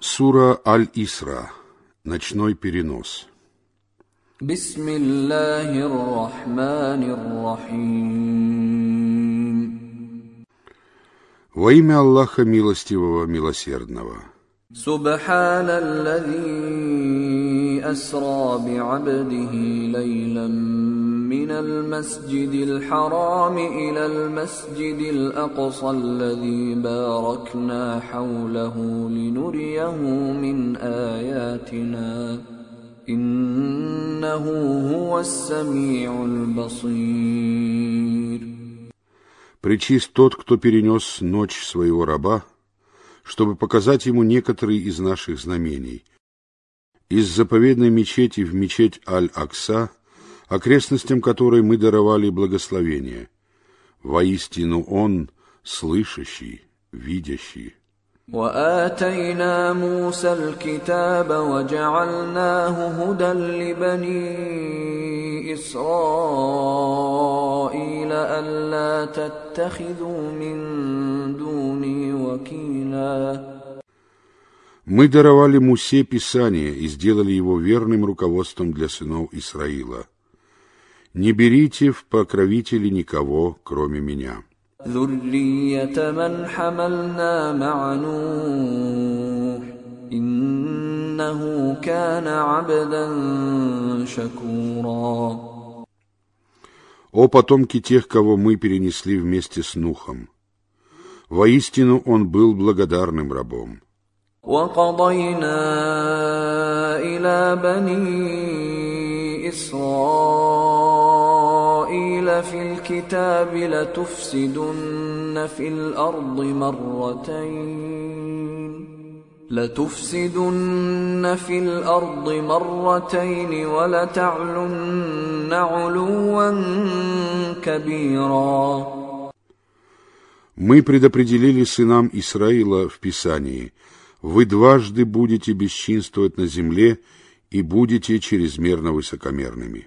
Сура Аль-Исра. Ночной перенос. بسم الله الرحمن الرحيم Во имя Аллаха Милостивого, Милосердного. سبحان الذي أسرى بعبده ليلا من المسجد الحرام إلى المسجد الأقصى الذي باركنا حوله لنريه من آياتنا إنه هو السميع البصير Причист тот, кто перенес ночь своего раба, чтобы показать ему некоторые из наших знамений. Из заповедной мечети в мечеть Аль-Акса, окрестностям которой мы даровали благословение. Воистину Он слышащий, видящий. واتينا موسى الكتاب وجعلناه هدى لبني اسرائيل الا تتخذوا من دوني وكيلا Мы даровали Мусе Писание и сделали его верным руководством для сынов Исраила. не берите в покровители никого, кроме меня. ذرية من حملنا مع نوح إنه كان عبدا О потомки тех, кого мы перенесли вместе с Нухом! Воистину он был благодарным рабом. وَقَضَيْنَا إِلَى بَنِي إِسْرَائِيلَ في الكتاب لتفسدن في الأرض مرتين لتفسدن في الأرض مرتين ولتعلن علوا كبيرا Мы предопределили сынам Исраила в Писании, вы дважды будете бесчинствовать на земле и будете чрезмерно высокомерными.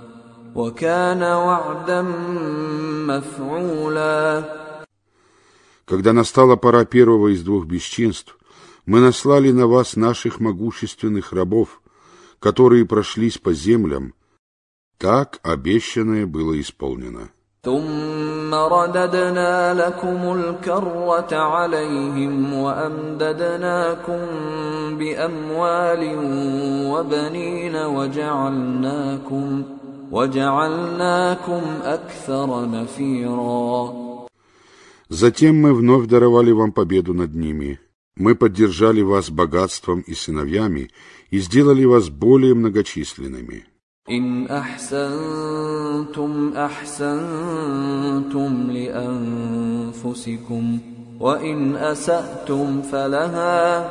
وكان وعدا مفعولا Когда настала пора первого из двух бесчинств, мы наслали на вас наших могущественных рабов, которые прошлись по землям. Так обещанное было исполнено. ثم رددنا لكم الكرة عليهم وأمددناكم بأموال وبنين وجعلناكم وجعلناكم أكثر نفيرا Затем мы вновь даровали вам победу над ними. Мы поддержали вас богатством и сыновьями и сделали вас более многочисленными. إن أحسنتم أحسنتم لأنفسكم وإن أسأتم فلها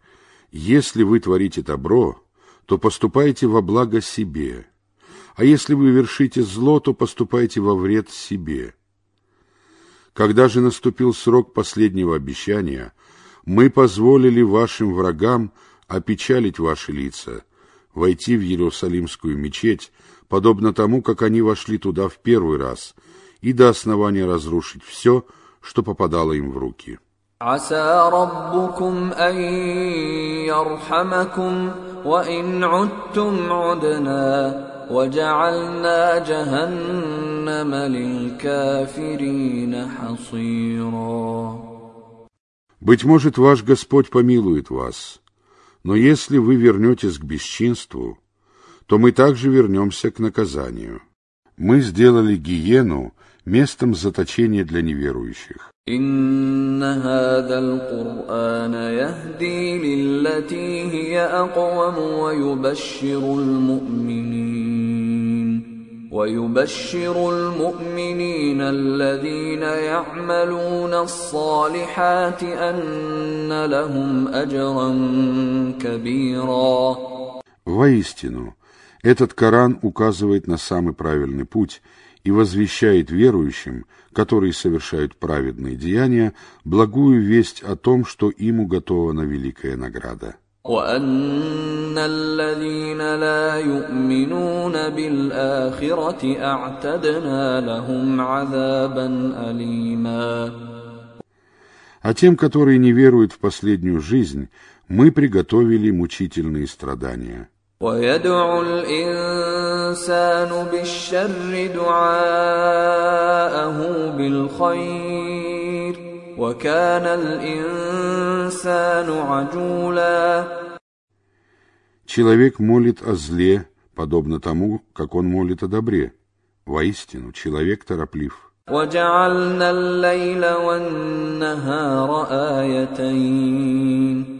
если вы творите добро, то поступайте во благо себе, а если вы вершите зло, то поступайте во вред себе. Когда же наступил срок последнего обещания, мы позволили вашим врагам опечалить ваши лица, войти в Иерусалимскую мечеть, подобно тому, как они вошли туда в первый раз, и до основания разрушить все, что попадало им в руки. عسى ربكم أن يرحمكم وإن عدتم عدنا وجعلنا جهنم للكافرين حصيرا Быть может, ваш Господь помилует вас, но если вы вернетесь к бесчинству, то мы также вернемся к наказанию. Мы сделали гиену местом заточения для неверующих. إن هذا القرآن يهدي للتي هي أقوم ويبشر المؤمنين ويبشر المؤمنين الذين يعملون الصالحات أن لهم أجرا كبيرا Воистину, этот Коран указывает на самый правильный путь и возвещает верующим, которые совершают праведные деяния, благую весть о том, что им уготована великая награда. وأن الذين لا يؤمنون بالآخرة أعتدنا لهم عذابا أليما А тем, которые не веруют в последнюю жизнь, мы приготовили мучительные страдания. ويدعو الإنسان بالشر دعاءه بالخير وكان الإنسان عجولا Человек молит о зле, подобно тому, как он молит о добре. Воистину, человек тороплив. وجعلنا الليل والنهار آيتين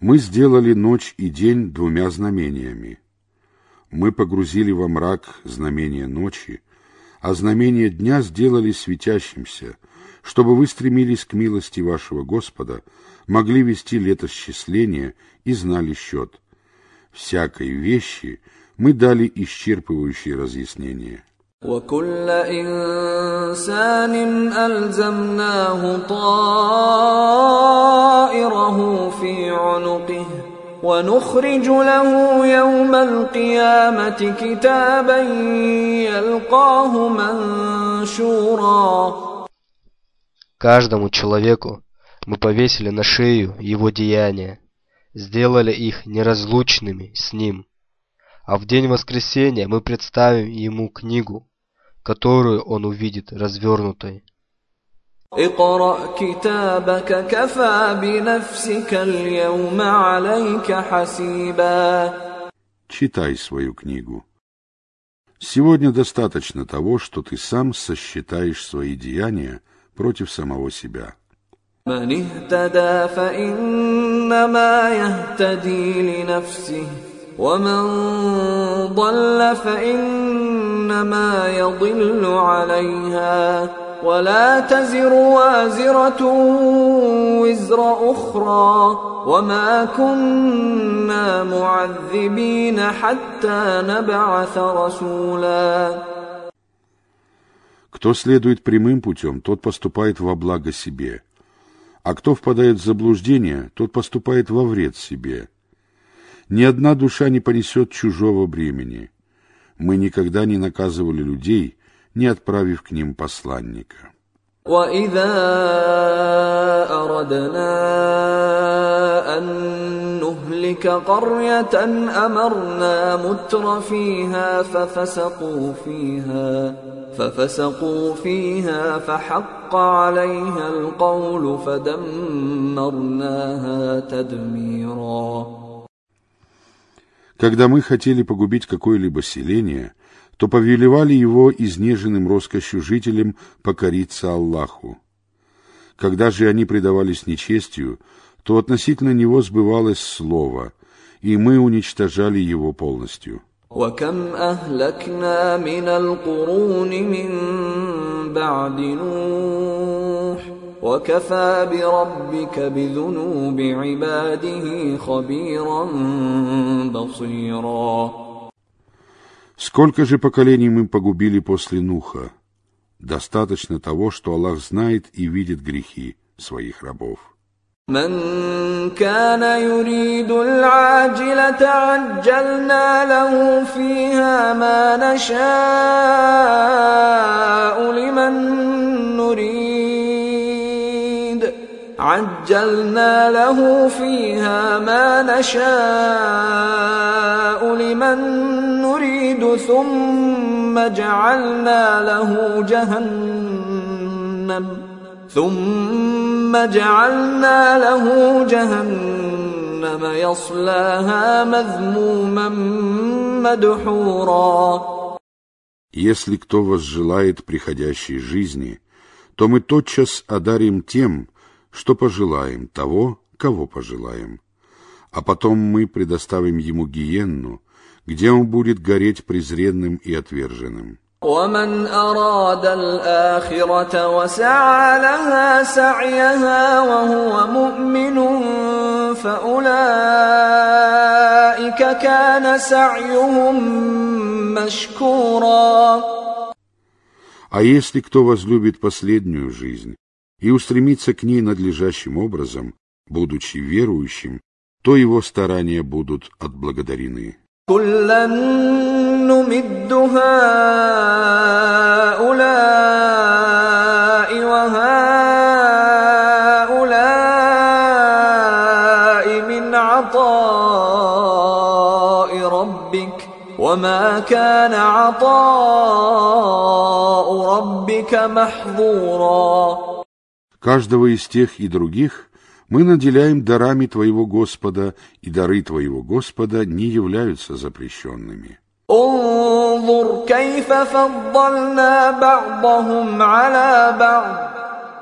Мы сделали ночь и день двумя знамениями. Мы погрузили во мрак знамение ночи, а знамение дня сделали светящимся, чтобы вы стремились к милости вашего Господа, могли вести летосчисление и знали счет. Всякой вещи мы дали исчерпывающие разъяснения. وكل إنسان ألزمناه طائره في عنقه ونخرج له يوم القيامة كتابا يلقاه منشورا Каждому человеку мы повесили на шею его деяния, сделали их неразлучными с ним. А в день воскресения мы представим ему книгу, которую он увидит развернутой. اقرأ كتابك كفى بنفسك اليوم عليك حسيبا Читай свою книгу. Сегодня достаточно того, что ты сам сосчитаешь свои деяния против самого себя. من اهتدى فإنما يهتدي لنفسه ومن ضل فإنما يضل عليها ولا تزر وازرة وزر أخرى وما كنا معذبين حتى نبعث رسولا Кто следует прямым путем, тот поступает во благо себе, а кто впадает в заблуждение, тот поступает во вред себе. Ни одна душа не понесет чужого бремени. Мы никогда не наказывали людей, не отправив к ним посланника. وإذا أردنا أن نهلك قرية أمرنا متر فيها ففسقوا فيها ففسقوا فيها فحق عليها القول فدمرناها تدميرا Когда мы хотели погубить какое-либо селение, то повелевали его изнеженным роскошью жителям покориться Аллаху. Когда же они предавались нечестию, то относительно него сбывалось слово, и мы уничтожали его полностью. وكم أهلكنا من القرون من بعد نوح وكفى بربك بذنوب عباده خبيرا بصيرا Сколько же поколений мы погубили после Нуха? Достаточно того, что Аллах знает и видит грехи своих рабов. من كان يريد العاجلة عجلنا له فيها ما نشاء لمن نريد عجلنا له فيها ما نشاء لمن نريد ثم جعلنا له جهنم ثم جعلنا له جهنم يصلاها مذموما مدحورا Если кто возжелает приходящей жизни, то мы тотчас одарим тем, что пожелаем, того, кого пожелаем. А потом мы предоставим ему гиенну, где он будет гореть презренным и отверженным. ومن أراد الآخرة وسعى لها سعيها وهو مؤمن فأولئك كان سعيهم مشكورا А если кто возлюбит последнюю жизнь и устремится к ней надлежащим образом, будучи верующим, то его старания будут отблагодарены. كلا نمد هؤلاء وهؤلاء من عطاء ربك وما كان عطاء ربك محظورا Каждого из тех и других мы наделяем дарами Твоего Господа, и дары Твоего Господа не являются запрещенными. انظر كيف فضلنا بعضهم على بعض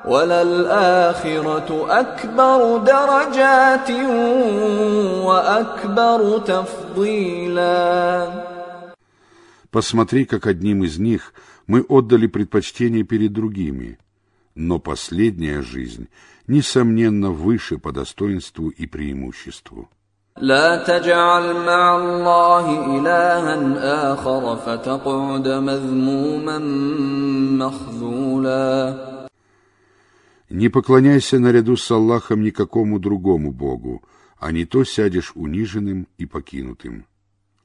وللآخرة أكبر درجات وأكبر تفضيلا Посмотри, как одним из них мы отдали предпочтение перед другими, но последняя жизнь, несомненно, выше по достоинству и преимуществу. لا تجعل مع الله إلها آخر فتقعد مذموما مخذولا Не поклоняйся наряду с Аллахом никакому другому Богу, а не то сядешь униженным и покинутым.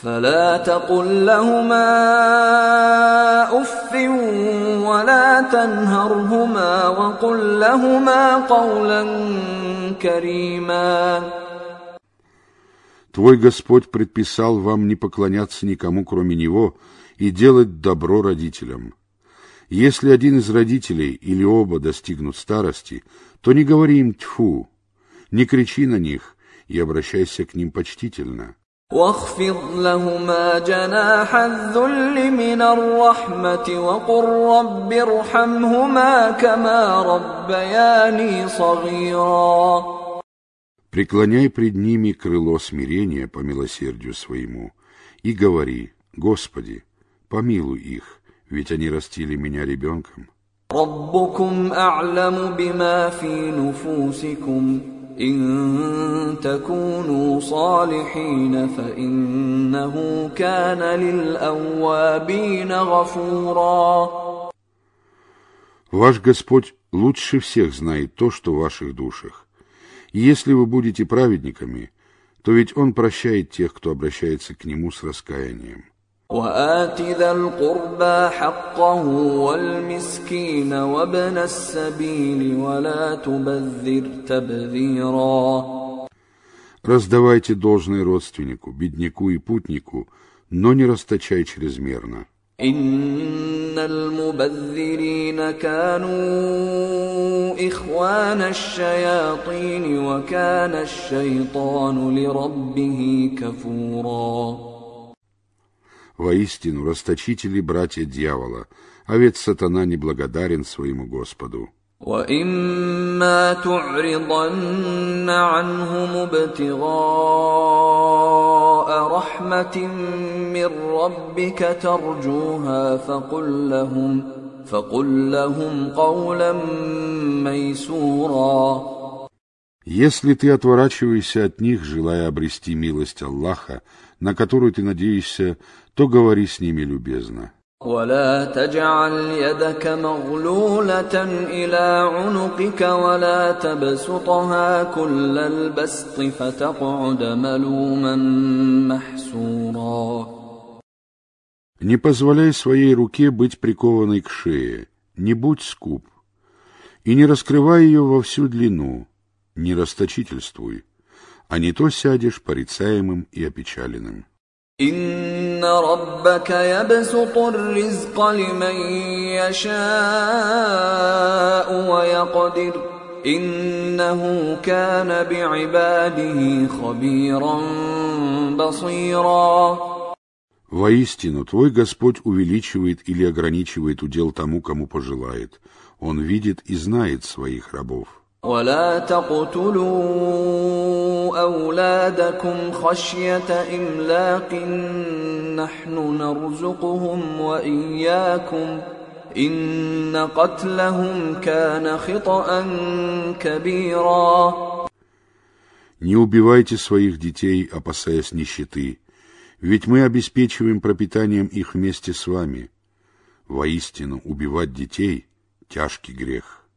فلا تقل لهما اف ولا تنهرهما وقل لهما قولا كريما Твой Господь предписал вам не поклоняться никому, кроме Него, и делать добро родителям. Если один из родителей или оба достигнут старости, то не говори им «тьфу», не кричи на них и обращайся к ним почтительно. واخفض لهما جناح الذل من الرحمة وقل رب ارحمهما كما ربياني صغيرا Преклоняй пред ними крыло смирения по милосердию своему и говори, Господи, помилуй их, ведь они растили меня ребенком. ربكم أعلم بما في نفوسكم إن تكونوا صالحين فإنه كان للأوابين غفورا Ваш Господь лучше всех знает то, что в ваших душах. И если вы будете праведниками, то ведь Он прощает тех, кто обращается к Нему с раскаянием. وآت ذا القربى حقه والمسكين وابن السبيل ولا تبذر تبذيرا Раздавайте должное родственнику, бедняку и путнику, но не расточай чрезмерно. إن المبذرين كانوا إخوان الشياطين وكان الشيطان لربه كفورا Воистину, расточители братья дьявола, а ведь сатана неблагодарен своему Господу. وإما تعرضن عنهم ابتغاء رحمة من ربك ترجوها فقل لهم فقل لهم قولا ميسورا Если ты отворачиваешься от них, желая обрести милость Аллаха, на которую ты надеешься, то говори с ними любезно. ولا تجعل يدك مغلولة إلى عنقك ولا تبسطها كل البسط فتقعد ملوما محسورا Не позволяй своей руке быть прикованной к шее, не будь скуп, и не раскрывай ее во всю длину, не расточительствуй, а не то сядешь порицаемым и опечаленным. إن ربك يبسط الرزق لمن يشاء ويقدر إنه كان بعباده خبيرا بصيرا Воистину, твой Господь увеличивает или ограничивает удел тому, кому пожелает. Он видит и знает своих рабов. ولا تقتلوا أولادكم خشية إملاق نحن نرزقهم وإياكم إن قتلهم كان خطأ كبيرا Не убивайте своих детей, опасаясь нищеты, ведь мы обеспечиваем пропитанием их вместе с вами. Воистину, убивать детей – тяжкий грех.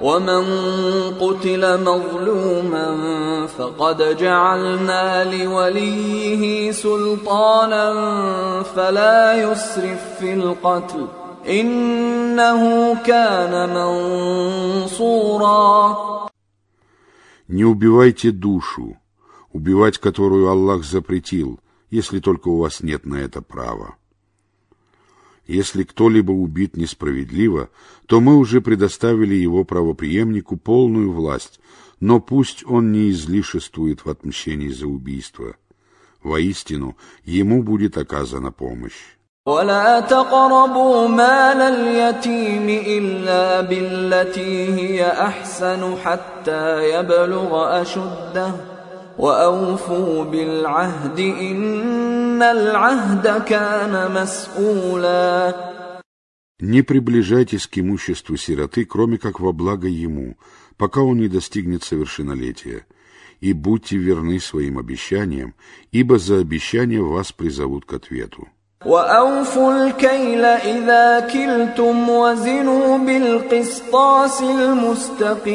ومن قتل مظلوما فقد جعلنا لوليه سلطانا فلا يسرف في القتل انه كان منصورا Не убивайте душу, убивать которую Аллах запретил, если только у вас нет на это права. Если кто-либо убит несправедливо, то мы уже предоставили его правопреемнику полную власть, но пусть он не излишествует в отмщении за убийство. Воистину, ему будет оказана помощь. ولا تقربوا مال اليتيم إلا بالتي هي أحسن حتى يبلغ أشده وأوفوا بالعهد إن العهد كان مسؤولا Не приближайтесь к имуществу сироты, кроме как во благо ему, пока он не достигнет совершеннолетия, и будьте верны своим обещаниям, ибо за обещание вас призовут к ответу. وأوفوا الكيل إذا كلتم وزنوا بالقسطاس المستقيم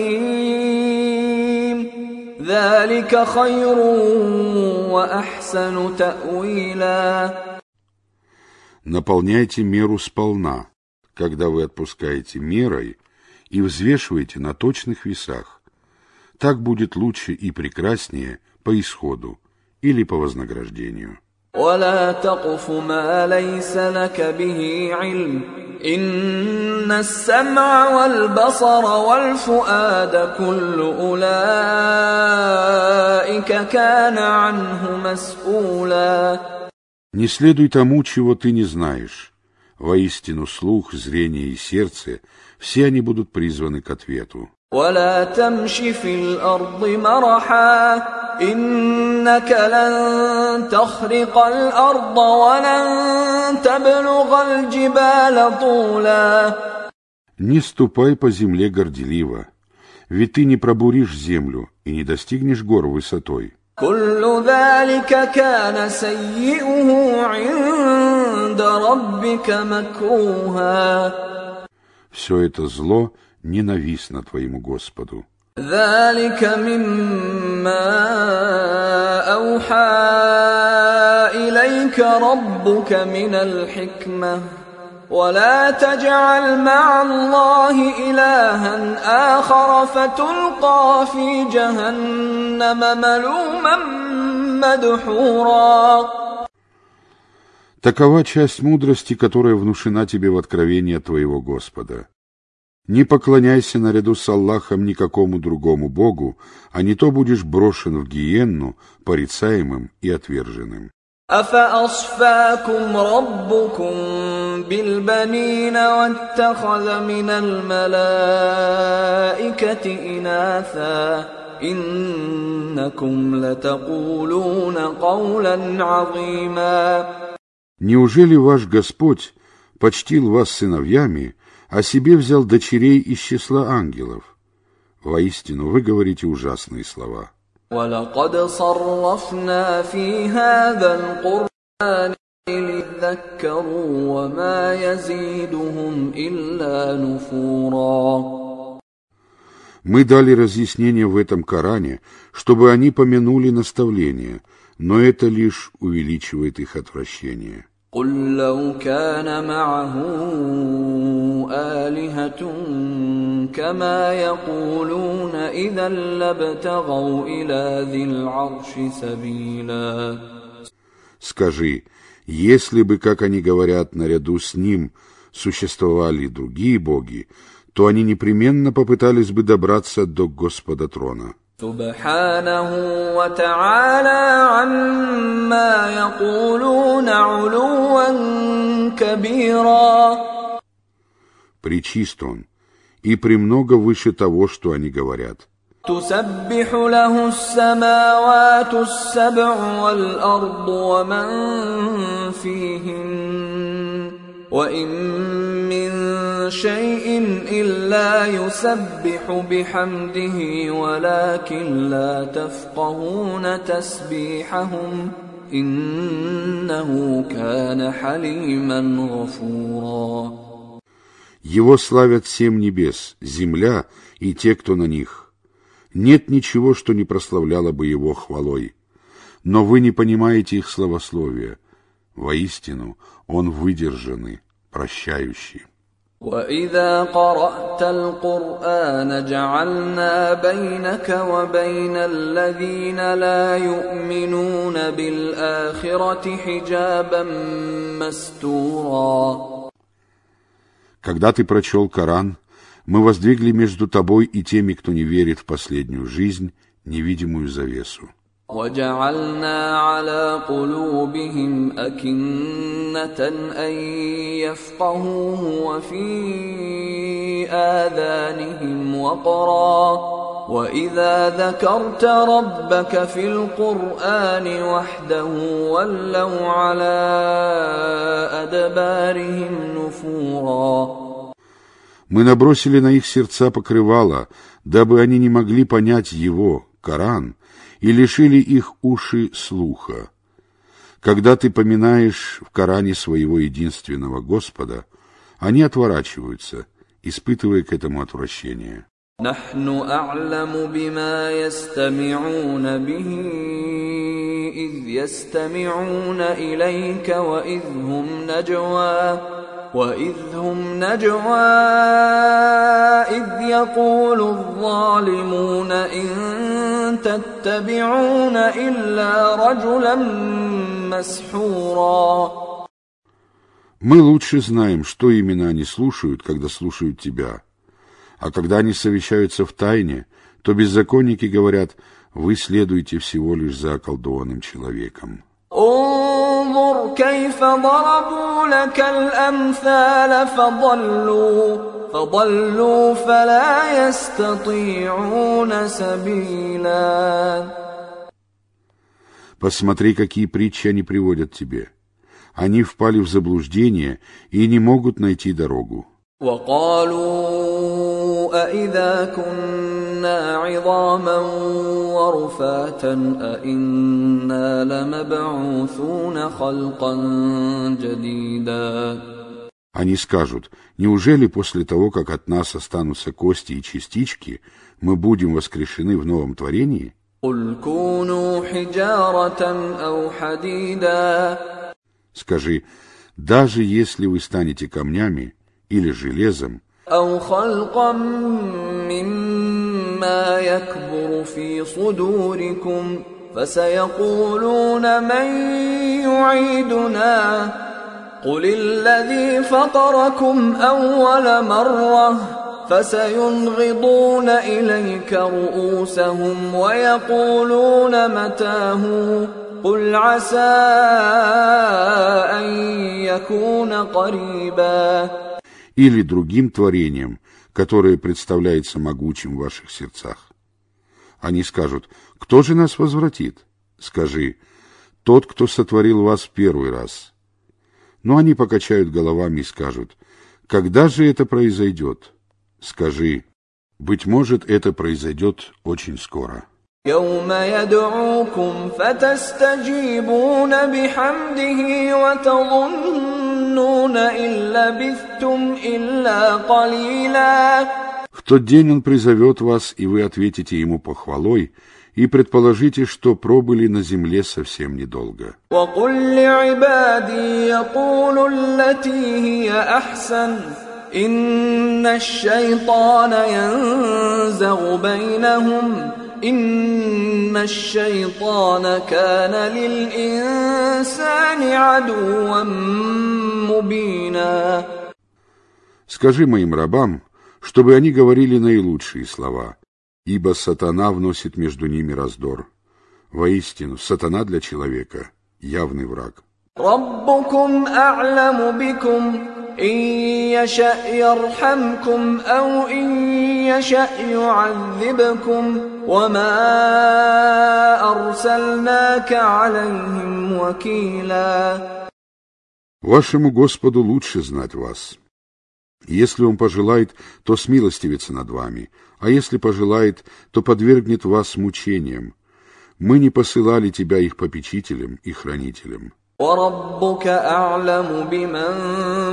ذلك خير وأحسن تأويلا Наполняйте меру сполна, когда вы отпускаете мерой и взвешиваете на точных весах. Так будет лучше и прекраснее по исходу или по вознаграждению. ولا تقف ما ليس لك به علم إن السمع والبصر والفؤاد كل أولئك كان عنه مسؤولا Не следуй тому, чего ты не знаешь. Воистину слух, зрение и сердце, все они будут призваны к ответу. ولا تمش في الأرض مرحا إنك لن تخرق الأرض ولن تبلغ الجبال طولا Не ступай по земле горделиво, ведь ты не пробуришь землю и не достигнешь гор высотой. كل ذلك كان سيئه عند ربك مكروها Все это зло ненавистно твоему Господу. ذلك مما أوحى إليك ربك من الحكمة ولا تجعل مع الله إلها آخر فتلقى في جهنم ملوما مدحورا Такова часть мудрости, которая внушена тебе в откровении от твоего Господа. Не поклоняйся наряду с Аллахом никакому другому Богу, а не то будешь брошен в гиенну, порицаемым и отверженным. أفأصفاكم ربكم بالبنين واتخذ من الملائكة إناثا إنكم لتقولون قولا عظيما Неужели ваш Господь почтил вас сыновьями, а себе взял дочерей из числа ангелов. Воистину, вы говорите ужасные слова. Мы дали разъяснение в этом Коране, чтобы они помянули наставление, но это лишь увеличивает их отвращение. قل لو كان معه آلهة كما يقولون إذا لابتغوا إلى ذي العرش سبيلا Скажи, если бы, как они говорят, наряду с ним существовали другие боги, то они непременно попытались бы добраться до Господа трона. سبحانه وتعالى عما يقولون علوا كبيرا Причист он и премного выше того, что они говорят. تسبح له السماوات السبع والأرض ومن فيهن وإن من شيء إلا يسبح بحمده ولكن لا تفقهون تسبيحهم إنه كان حليما غفورا Его славят семь небес, земля и те, кто на них. Нет ничего, что не прославляло бы его хвалой. Но вы не понимаете их словословия. Воистину, он выдержанный, прощающий. وإذا قرأت القرآن جعلنا بينك وبين الذين لا يؤمنون بالآخرة حجابا مستورا Когда ты прочел Коран, мы воздвигли между тобой и теми, кто не верит в последнюю жизнь, невидимую завесу. وجعلنا على قلوبهم أكنة أن يفقهوه وفي آذانهم وقرا وإذا ذكرت ربك في القرآن وحده ولوا على أدبارهم نفورا Мы набросили на их сердца покрывало, дабы они не могли понять его, Коран, и лишили их уши слуха. Когда ты поминаешь в Коране своего единственного Господа, они отворачиваются, испытывая к этому отвращение. نحن أعلم بما يستمعون به إذ يستمعون إليك وإذ هم نجوى وإذ هم نجوى إذ يقول الظالمون إن تتبعون إلا رجلا مسحورا Мы лучше знаем, что именно они слушают, когда слушают тебя. А когда они совещаются в тайне, то беззаконники говорят, вы следуете всего лишь за околдованным человеком. انظر كيف ضربوا لك الأمثال فضلوا فضلوا فلا يستطيعون سبيلا Посмотри, какие притчи они приводят тебе. Они впали в заблуждение и не могут найти дорогу. وقالوا أإذا كنا عظاما ورفاتا أإنا لمبعوثون خلقا جديدا Они скажут, неужели после того, как от нас останутся кости и частички, мы будем воскрешены в новом творении? قل كونوا حجارة أو حديدا Скажи, даже если вы станете камнями или железом, أو خلقا مما يكبر في صدوركم فسيقولون من يعيدنا قل الذي فطركم أول مرة فسينغضون إليك رؤوسهم ويقولون متاه قل عسى أن يكون قريبا или другим творением, которое представляется могучим в ваших сердцах. Они скажут, кто же нас возвратит? Скажи, тот, кто сотворил вас в первый раз. Но они покачают головами и скажут, когда же это произойдет? Скажи, быть может, это произойдет очень скоро. يوم يدعوكم فتستجيبون بحمده وتظنون إن لبثتم إلا قليلا В тот день он призовет вас, и вы ответите ему похвалой, и предположите, что пробыли на земле совсем недолго. وقل لعبادي يقولوا التي هي أحسن إن الشيطان ينزغ بينهم إن الشيطان كان للإنسان عدوا مبينا Скажи моим рабам, чтобы они говорили наилучшие слова, ибо сатана вносит между ними раздор. Воистину, сатана для человека — явный враг. ربكم أعلم بكم إن يشأ يرحمكم أو إن يشأ يعذبكم وما أرسلناك عليهم وكيلا Вашему Господу лучше знать вас. Если Он пожелает, то смилостивится над вами, а если пожелает, то подвергнет вас мучениям. Мы не посылали тебя их попечителем и хранителем. وربك أعلم بمن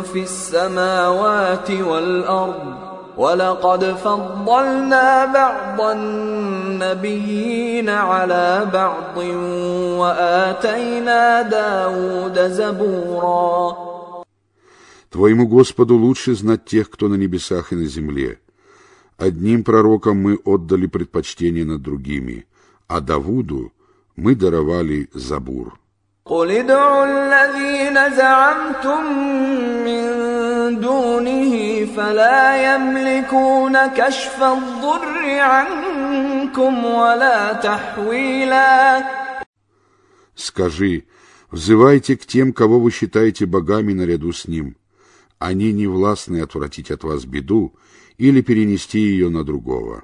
في السماوات والأرض ولقد فضلنا بعض النبيين على بعض وآتينا داود زبورا Твоему Господу лучше знать тех, кто на небесах и на земле. Одним пророкам мы отдали предпочтение над другими, а Давуду мы даровали Забур. قل ادعوا الذين زعمتم من دونه فلا يملكون كشف الضر عنكم ولا تحويلا Скажи, взывайте к тем, кого вы считаете богами наряду с ним. Они не властны отвратить от вас беду или перенести ее на другого.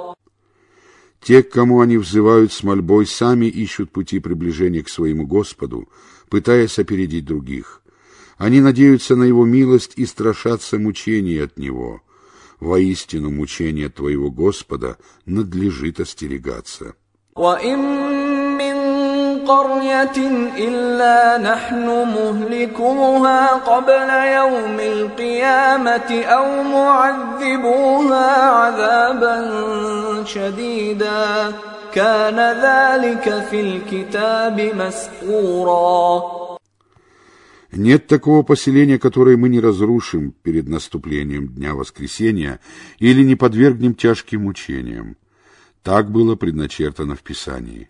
Те, к кому они взывают с мольбой, сами ищут пути приближения к своему Господу, пытаясь опередить других. Они надеются на Его милость и страшатся мучений от Него. Воистину, мучения Твоего Господа надлежит остерегаться. قرية إلا نحن مهلكوها قبل يوم القيامة أو معذبوها عذابا شديدا كان ذلك في الكتاب مسطورا Нет такого поселения, которое мы не разрушим перед наступлением Дня Воскресения или не подвергнем тяжким мучениям. Так было предначертано в Писании.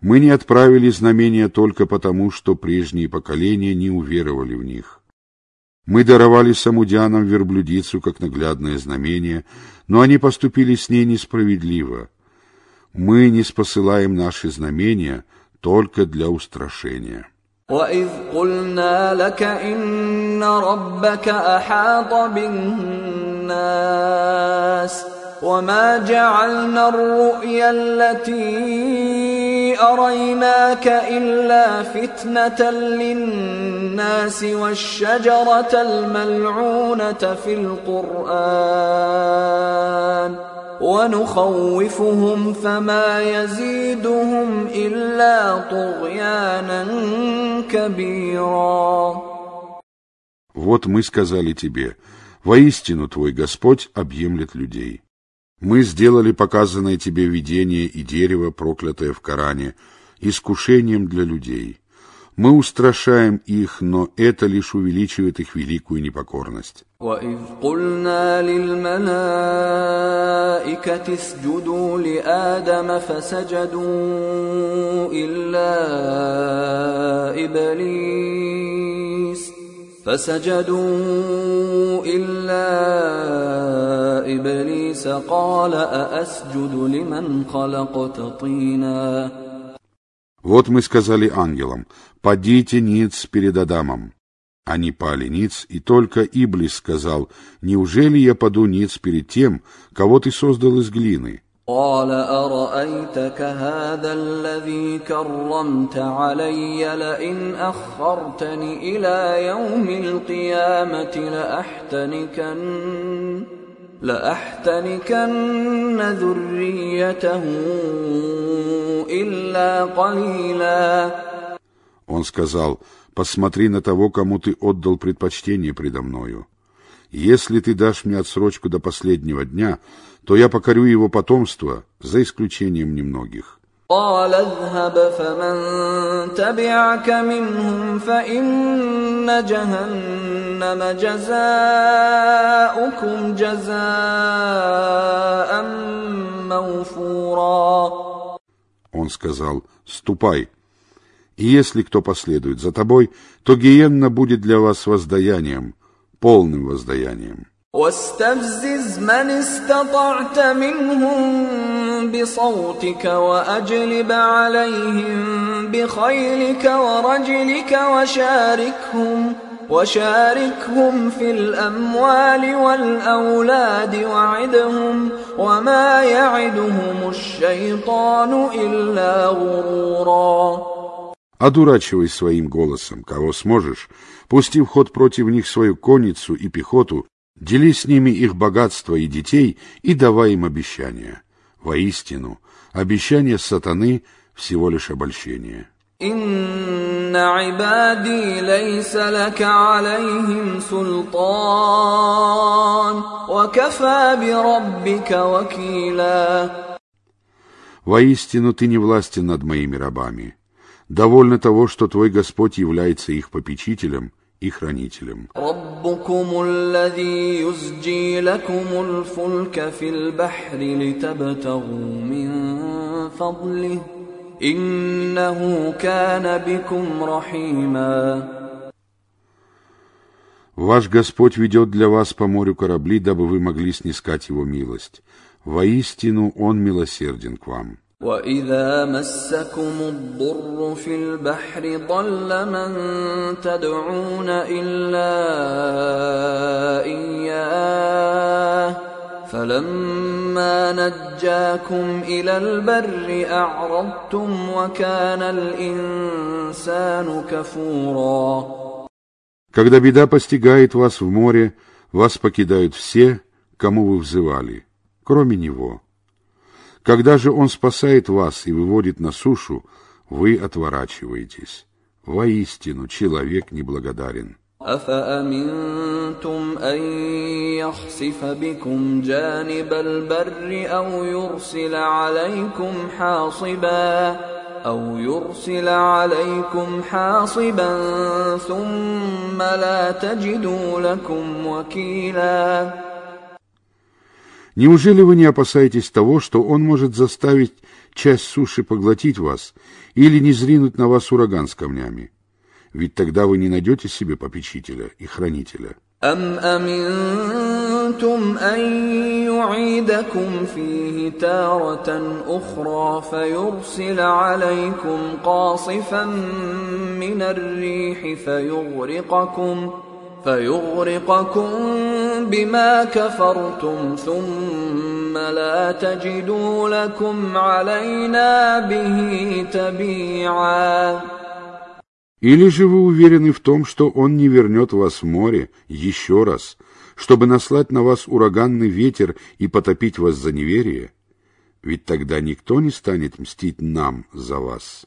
Мы не отправили знамения только потому, что прежние поколения не уверовали в них. Мы даровали самудянам верблюдицу как наглядное знамение, но они поступили с ней несправедливо. Мы не спосылаем наши знамения только для устрашения. وإذ قلنا لك إن ربك أحاط بالناس وما جعلنا الرؤيا التي أريناك إلا فتنة للناس والشجرة الملعونة في القرآن ونخوفهم فما يزيدهم إلا طغيانا كبيرا Вот мы сказали тебе, воистину твой Господь объемлет людей. Мы сделали показанное тебе видение и дерево, проклятое в Коране, искушением для людей. Мы устрашаем их, но это лишь увеличивает их великую непокорность. وإذ قلنا للملائكة اسجدوا لآدم فسجدوا إلا إبليس فسجدوا إلا إبليس قال أأسجد لمن خلقت طينا Вот мы сказали ангелам, «Падите ниц перед Адамом». Они пали ниц, и только Иблис сказал, «Неужели я паду ниц перед тем, кого ты создал из глины?» قال أرأيتك هذا الذي كرمت علي لئن أخرتني إلى يوم القيامة لأحتنكن لأحتنكن ذريته إلا قليلا Он сказал, «Посмотри на того, кому ты отдал предпочтение предо мною. Если ты дашь мне отсрочку до последнего дня, то я покорю его потомство, за исключением немногих». قال اذهب فمن تبعك منهم فإن جهنم جزاؤكم جزاء موفورا Он сказал, «Ступай, и если кто последует за тобой, то гиенна будет для вас воздаянием, полным воздаянием». واستفزز من استطعت منهم بصوتك واجلب عليهم بخيلك ورجلك وشاركهم وشاركهم في الاموال والاولاد وعدهم وما يعدهم الشيطان الا غرورا Одурачивай своим голосом, кого сможешь, пусти в ход против них свою конницу и пехоту, Дели с ними их богатство и детей и давай им обещания. Воистину, обещание сатаны всего лишь обольщение. إن عبادي ليس لك عليهم سلطان وكفى بربك وكيلا Воистину ты не властен над моими рабами. Довольно того, что твой Господь является их попечителем и хранителем. Ваш Господь ведет для вас по морю корабли, дабы вы могли снискать Его милость. Воистину Он милосерден к вам. واذا مسكم الضر في البحر ضل من تدعون الا اياه فلما نجاكم الى البر اعرضتم وكان الانسان كفورا Когда беда постигает вас в море, вас покидают все, кому вы взывали, кроме Него. Когда же Он спасает вас и выводит на сушу, вы отворачиваетесь. Воистину, человек неблагодарен. أفأمنتم أن يخسف بكم جانب البر أو يرسل عليكم حاصبا أو يرسل عليكم حاصبا ثم لا تجدوا لكم وكيلا Неужели вы не опасаетесь того, что он может заставить часть суши поглотить вас или не зринуть на вас ураган с камнями? ведь тогда вы не найдете себе попечителя и хранителя. أم أمنتم أن يعيدكم فيه تارة أخرى فيرسل عليكم قاصفا من الريح فيغرقكم فيغرقكم بما كفرتم ثم لا تجدوا لكم علينا به تبيعا Или же вы уверены в том, что он не вернет вас в море еще раз, чтобы наслать на вас ураганный ветер и потопить вас за неверие? Ведь тогда никто не станет мстить нам за вас.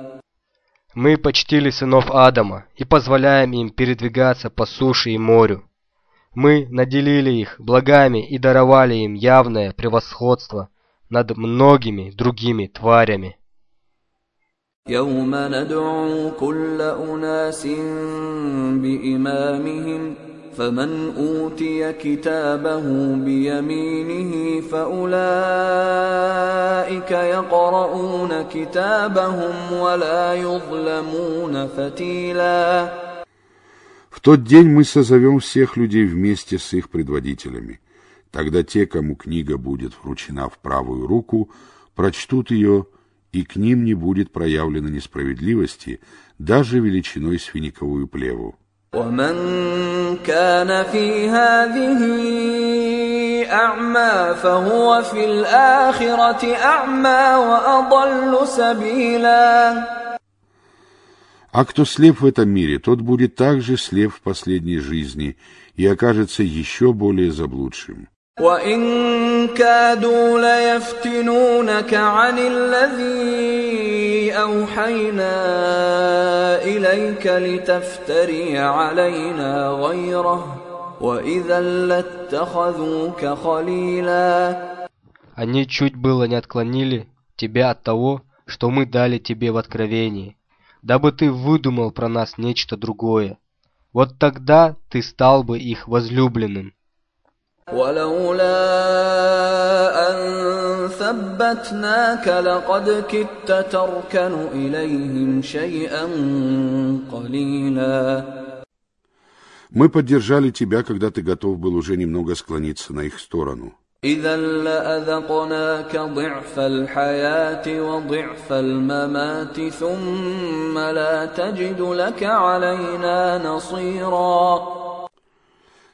Мы почтили сынов Адама и позволяем им передвигаться по суше и морю. Мы наделили их благами и даровали им явное превосходство над многими другими тварями. يوم ندعو كل أناس بإمامهم فمن أوتي كتابه بيمينه فأولئك يقرؤون كتابهم ولا يظلمون فتيلا В тот день мы созовем всех людей вместе с их предводителями. Тогда те, кому книга будет вручена в правую руку, прочтут ее и к ним не будет проявлено несправедливости даже величиной с финиковую плеву. ومن كان في هذه أعمى فهو في الآخرة أعمى وأضل سبيلا А кто слеп в этом мире, тот будет также слеп в последней жизни и окажется еще более заблудшим. وإن كادوا ليفتنونك عن الذي أوحينا إليك لتفتري علينا غيره وإذا لاتخذوك خليلا Они чуть было не отклонили тебя от того, что мы дали тебе в откровении, дабы ты выдумал про нас нечто другое. Вот тогда ты стал бы их возлюбленным. ولولا أن ثبتناك لقد كدت تركن إليهم شيئا قليلا Мы поддержали тебя, когда ты готов был уже немного склониться на их сторону. إذا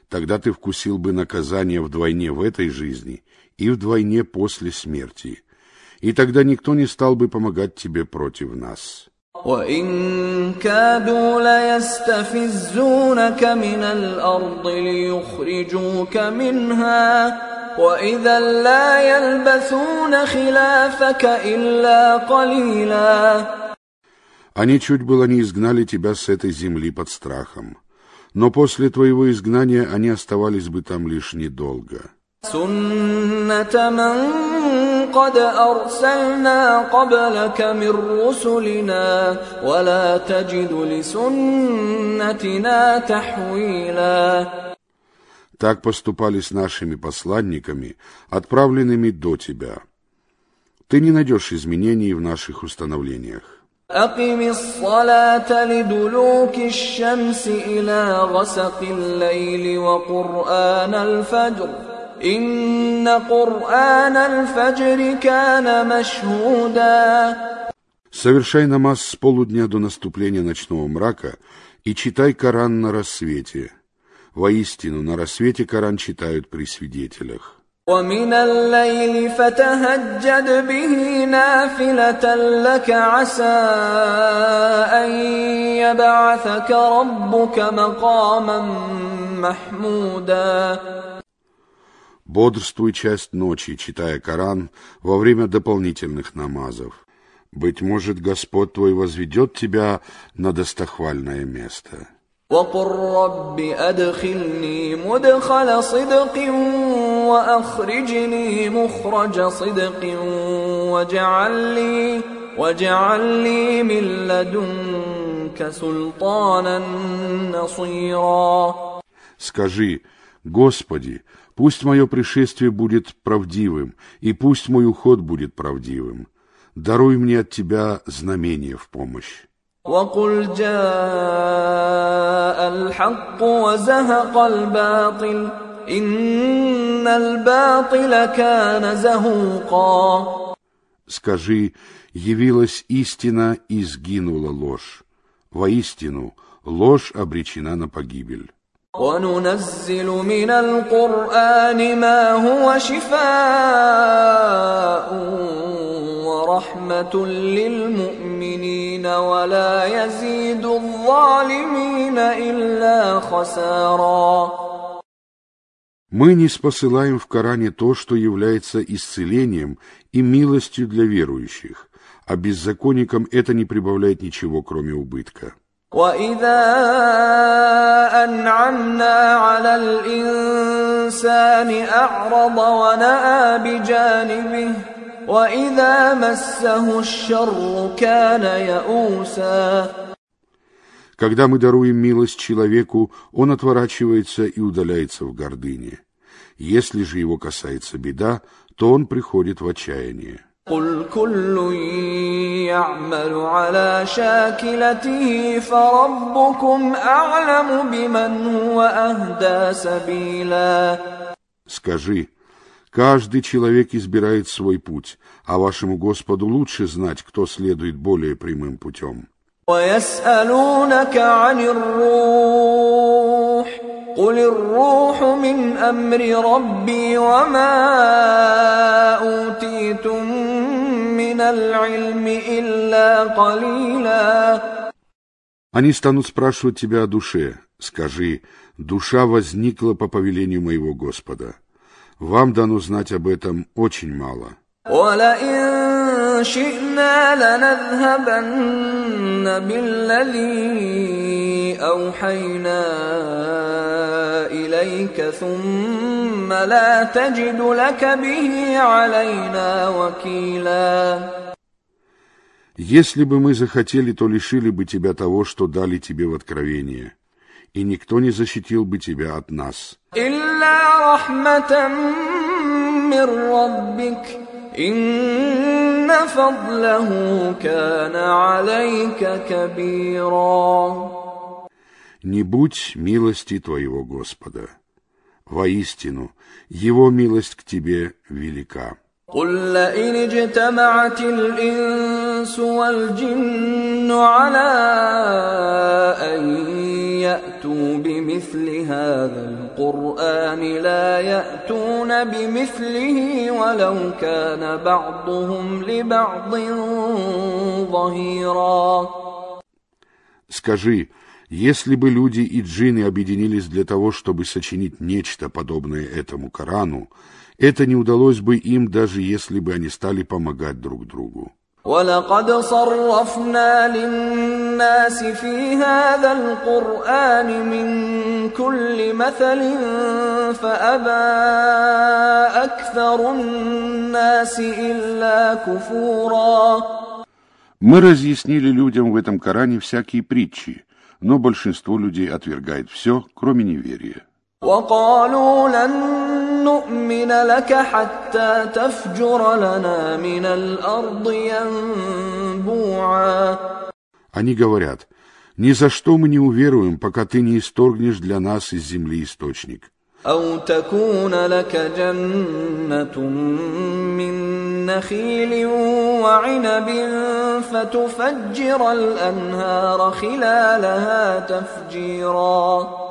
Тогда ты вкусил бы наказание вдвойне в этой жизни и вдвойне после смерти, и тогда никто не стал бы помогать тебе против нас. وإن كادوا ليستفزونك من الأرض ليخرجوك منها وإذا لا يلبثون خلافك إلا قليلا Они чуть было не изгнали тебя с этой земли под страхом но после твоего изгнания они оставались бы там лишь недолго. سنة من قد أرسلنا قبلك من رسلنا ولا تجد لسنتنا تحويلا Так поступали с нашими посланниками, отправленными до тебя. Ты не найдешь изменений в наших установлениях. أقم الصلاة لدلوك الشمس إلى غسق الليل وقرآن الفجر إن قرآن الفجر كان مشهودا Совершай намаз с полудня до наступления ночного мрака и читай Коран на рассвете. Воистину, на рассвете Коран читают при свидетелях. ومن الليل فتهجد به نافلة لك عسى أن يبعثك ربك مقاما محمودا Бодрствуй часть ночи, читая Коран во время дополнительных намазов. Быть может, Господь твой возведет тебя на достохвальное место. وقل رب أدخلني مدخل صدق وأخرجني مخرج صدق واجعل لي واجعل لي من لدنك سلطانا نصيرا Скажи, Господи, пусть мое пришествие будет правдивым, и пусть мой уход будет правдивым. Даруй мне от Тебя знамение в помощь. وقل جاء الحق وزهق الباطل إن الباطل كان زهوقا Скажи, явилась истина и сгинула ложь. Воистину, ложь обречена на погибель. وننزل من القرآن ما هو شفاء ورحمة للمؤمنين ولا يزيد الظالمين إلا خسارا Мы не спосылаем в Коране то, что является исцелением и милостью для верующих, а беззаконникам это не прибавляет ничего, кроме убытка. وإذا أنعمنا على الإنسان أعرض ونأى بجانبه وإذا مسه الشر كان يئوسا Когда мы даруем милость человеку, он отворачивается и удаляется в гордыне. Если же его касается беда, то он приходит в отчаяние. قل كل يعمل على شاكلته فربكم أعلم بمن هو أهدى سبيلا Скажи, каждый человек избирает свой путь, а вашему Господу лучше знать, кто следует более прямым путем. ويسألونك عن الروح قل الروح من أمر ربي وما أوتيتم من العلم إلا قليلا Они станут спрашивать тебя о душе. Скажи, душа возникла по повелению моего Господа. Вам дано знать об этом очень мало. ولئن شئنا لنذهبن بالذي أوحينا إليك ثم لا تجد لك به علينا وكيلا Если бы мы захотели, то лишили бы тебя того, что дали тебе в откровение, и никто не защитил бы тебя от нас. إلا رحمة من ربك إن فضله كان عليك كبيرا Не будь милости твоего Господа. Воистину, Его милость к тебе велика. قل لئن اجتمعت الإنس والجن على أن يأتوا بمثل هذا القرآن لا يأتون بمثله ولو كان بعضهم لبعض ظهيرا Скажи, если бы люди и джинны объединились для того, чтобы сочинить нечто подобное этому Корану, это не удалось бы им, даже если бы они стали помогать друг другу. ولقد صرفنا للناس في هذا القرآن من كل مثل فأبى أكثر الناس إلا كفورا Мы разъяснили людям в этом Коране всякие притчи, но большинство людей отвергает все, кроме неверия. وقالوا لن نؤمن لك حتى تفجر لنا من الأرض ينبوعا Они говорят, ни за что мы не уверуем, пока ты не исторгнешь для нас из земли источник. أو تكون لك جنة من نخيل وعنب فتفجر الأنهار خلالها تفجيرا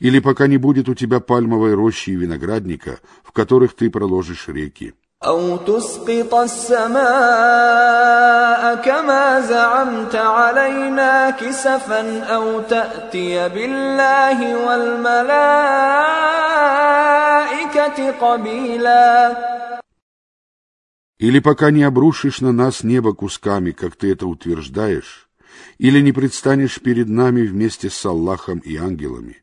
Или пока не будет у тебя пальмовой рощи и виноградника, в которых ты проложишь реки. أو تسقط السماء كما زعمت علينا كسفا أو تأتي بالله والملائكة قبيلا Или пока не обрушишь на нас небо кусками, как ты это утверждаешь, Или не предстанешь перед нами вместе с Аллахом и ангелами?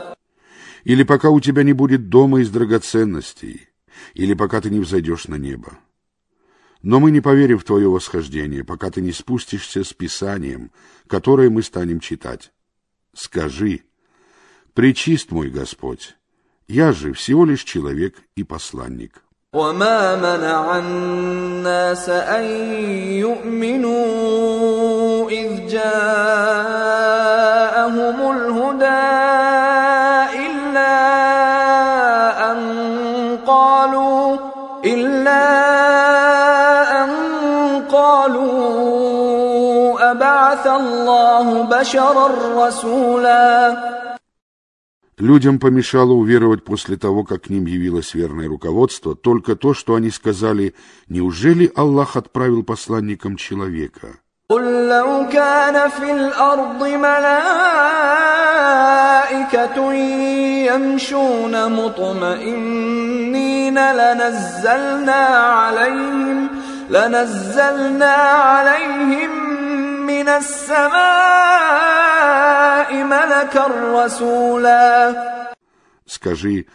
Или пока у тебя не будет дома из драгоценностей, или пока ты не взойдешь на небо. Но мы не поверим в твое восхождение, пока ты не спустишься с Писанием, которое мы станем читать. Скажи, «Пречист мой Господь, я же всего лишь человек и посланник». وما منع الناس أن يؤمنوا إذ جاءهم الهدى إلا أن قالوا أبعث الله بشرا رسولا Людям помешало уверовать после того, как к ним явилось верное руководство, только то, что они сказали, неужели Аллах отправил посланником человека? قل لو كان في الأرض ملائكة يمشون مطمئنين لنزلنا عليهم لنزلنا عليهم من السماء ملكا رسولا Скажи,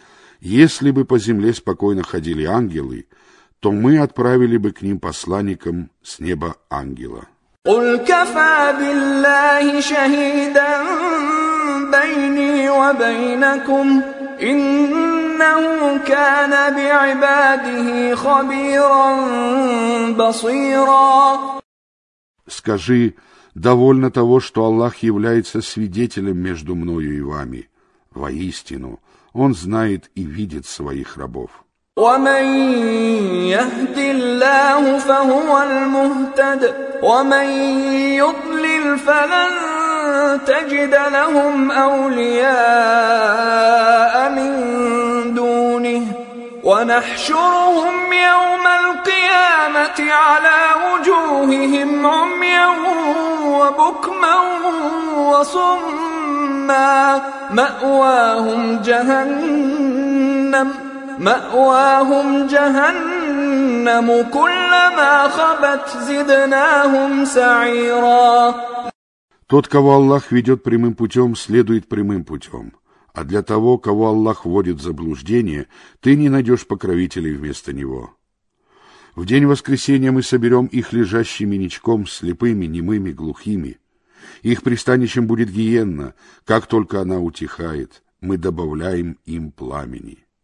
если бы по земле спокойно ходили ангелы, то мы отправили бы к ним посланником с неба ангела. قل كفى بالله شهيدا بيني وبينكم إنه كان بعباده خبيرا بصيرا Скажи, довольно того, что Аллах является свидетелем между мною и вами. Воистину, Он знает и видит своих рабов. ومن يهد الله فهو المهتد ومن يضلل فلن تجد لهم اولياء من دونه ونحشرهم يوم القيامه على وجوههم عميا وبكما وصما ماواهم جهنم مأواهم جهنم كلما خبت زدناهم سعيرا Тот, кого Аллах ведет прямым путем, следует прямым путем. А для того, кого Аллах вводит в заблуждение, ты не найдешь покровителей вместо него. В день воскресения мы соберем их лежащими ничком, слепыми, немыми, глухими. Их пристанищем будет гиенна, как только она утихает, мы добавляем им пламени.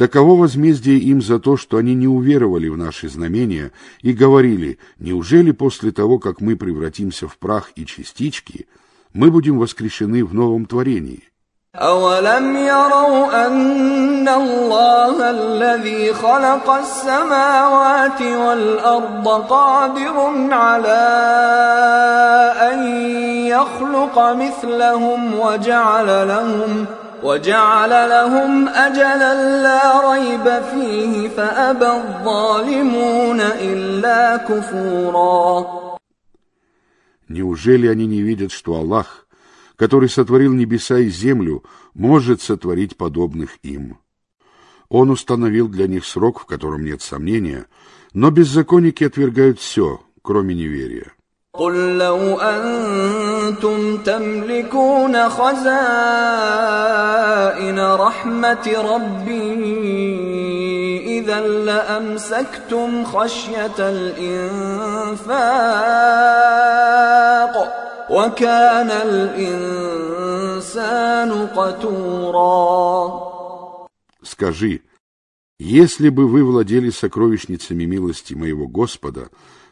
Таково возмездие им за то, что они не уверовали в наши знамения и говорили, неужели после того, как мы превратимся в прах и частички, мы будем воскрешены в новом творении? أولم يروا أن الله الذي خلق السماوات والأرض قادر على أن يخلق مثلهم وجعل لهم وجعل لهم أجلا لا ريب فيه فأبى الظالمون إلا كفورا Неужели они не видят, что Аллах, который сотворил небеса и землю, может сотворить подобных им? Он установил для них срок, в котором нет сомнения, но беззаконники отвергают все, кроме неверия. قل لو أنتم تملكون خزائن رحمة ربي إذا لأمسكتم خشية الإنفاق وكان الإنسان قتورا Скажи, если бы вы владели сокровищницами милости моего Господа,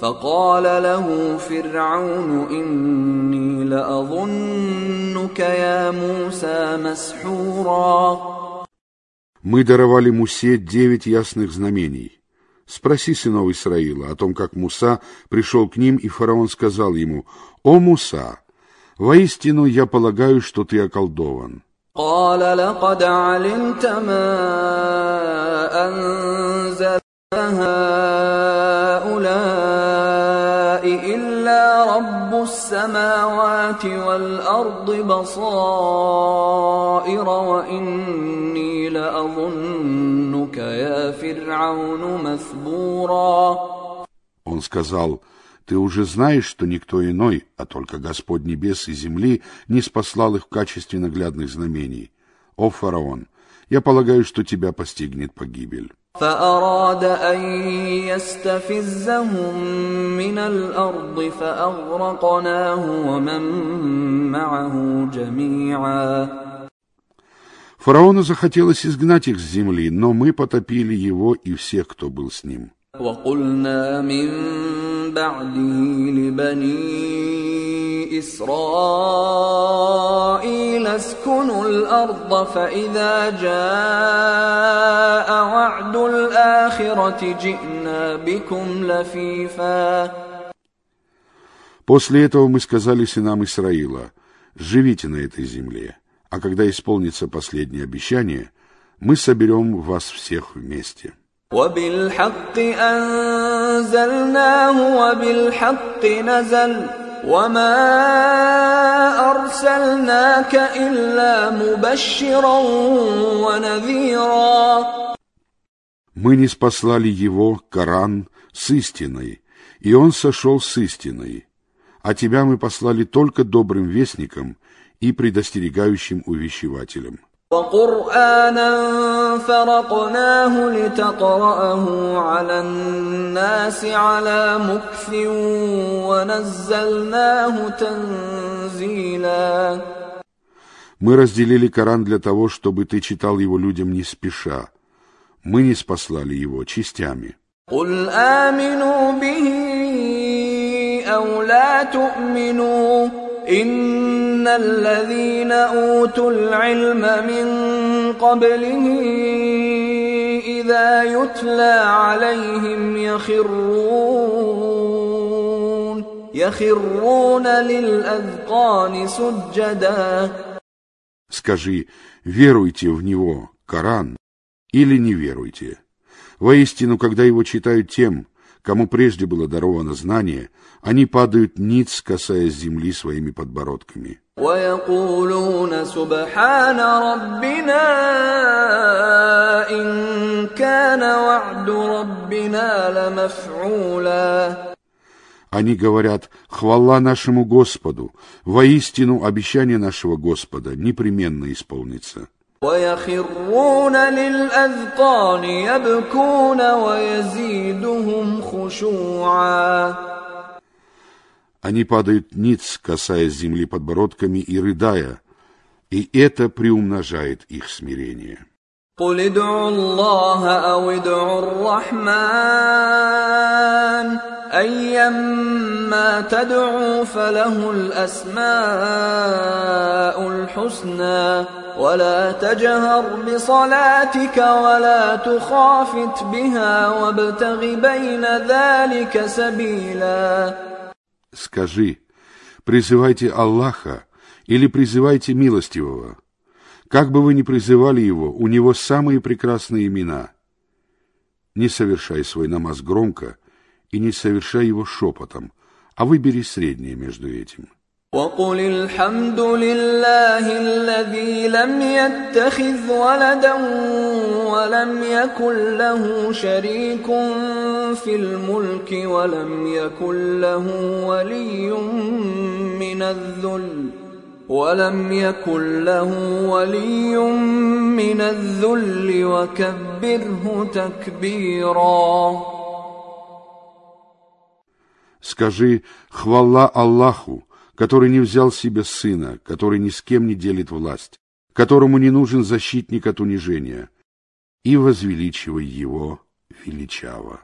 فقال له فرعون إني لأظنك يا موسى مسحورا Мы даровали Мусе девять ясных знамений. Спроси сынов Исраила о том, как Муса пришел к ним, и фараон сказал ему, «О, Муса, воистину я полагаю, что ты околдован». قال لقد علمت ما أنزل السماوات والأرض بصائر وإني لأظنك يا فرعون مثبورا Он сказал, «Ты уже знаешь, что никто иной, а только Господь небес и земли, не спаслал их в качестве наглядных знамений. О, фараон, я полагаю, что тебя постигнет погибель». فأراد أن يستفزهم من الأرض فأغرقناه ومن معه جميعا Фараону захотелось изгнать их с земли, но мы потопили его и всех, кто был с ним. وقلنا من بعده لبني إسرائيل اسكنوا الأرض فإذا جاء وعد الآخرة جئنا بكم لفيفا После этого мы сказали сынам Исраила, «Живите на этой земле, а когда исполнится последнее обещание, мы соберем вас всех вместе». وبالحق أنزلناه وبالحق نزل وما أرسلناك إلا مبشرا ونذيرا Мы не спаслали его, Коран, с истиной, и он сошел с истиной, а тебя мы послали только добрым вестником и предостерегающим увещевателем. وقرآنا فرقناه لتقرأه على الناس على مكث ونزلناه تنزيلا Мы разделили Коран для того, чтобы ты читал его людям не спеша. Мы не спаслали его частями. قل آمنوا به أو لا تؤمنوا إن الذين أوتوا العلم من قبله إذا يتلى عليهم يخرون يخرون للأذقان سجدا Скажи, веруйте в него, Коран, или не веруйте. Воистину, когда его читают тем, Кому прежде было даровано знание, они падают ниц, касаясь земли своими подбородками. Они говорят, хвала нашему Господу, воистину обещание нашего Господа непременно исполнится. ويخرون للأذقان يبكون ويزيدهم خشوعا Они падают ниц, касаясь земли подбородками и рыдая, и это приумножает их смирение. قل ادعوا الله أو ادعوا الرحمن أيما تدعوا فله الأسماء الحسنى ولا تجهر بصلاتك ولا تخافت بها وابتغ بين ذلك سبيلا Скажи, призывайте Аллаха или призывайте милостивого. Как бы вы ни призывали его, у него самые прекрасные имена. Не совершай свой намаз громко и не совершай его шепотом, а выбери среднее между этим. وقل الحمد لله الذي لم يتخذ ولدا ولم يكن له شريك في الملك ولم يكن له ولي من الذل ولم يكن له ولي من الذل وكبره تكبيرا Скажи «Хвала Аллаху, который не взял себе сына, который ни с кем не делит власть, которому не нужен защитник от унижения, и возвеличивай его величаво.